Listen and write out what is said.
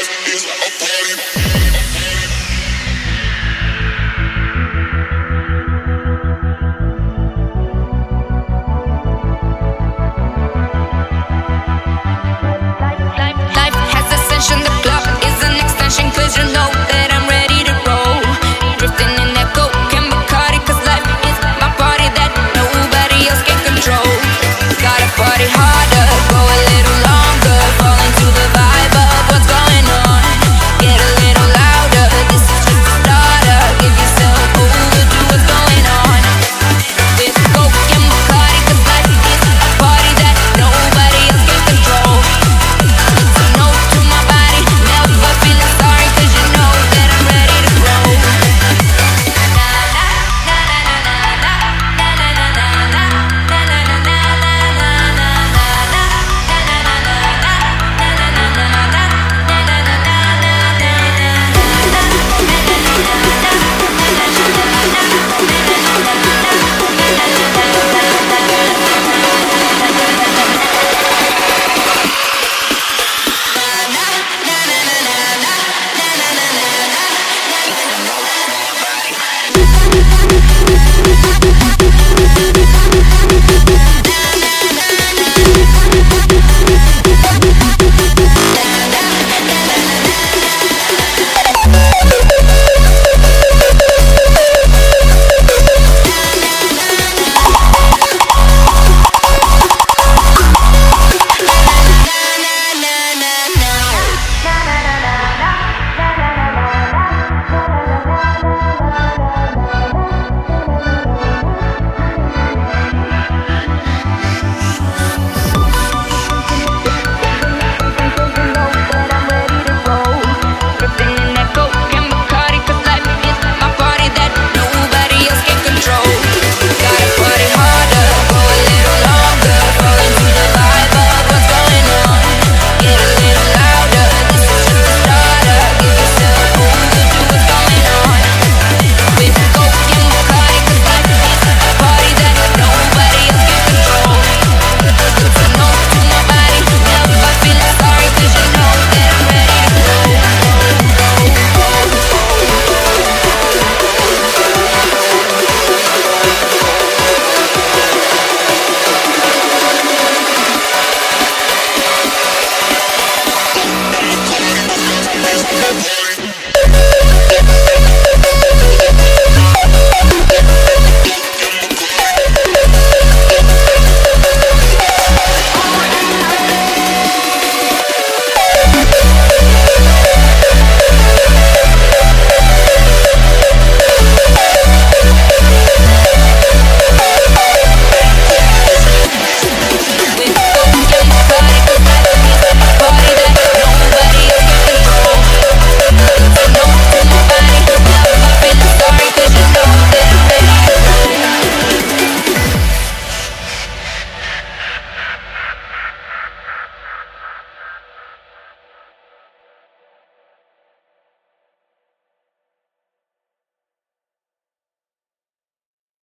life is a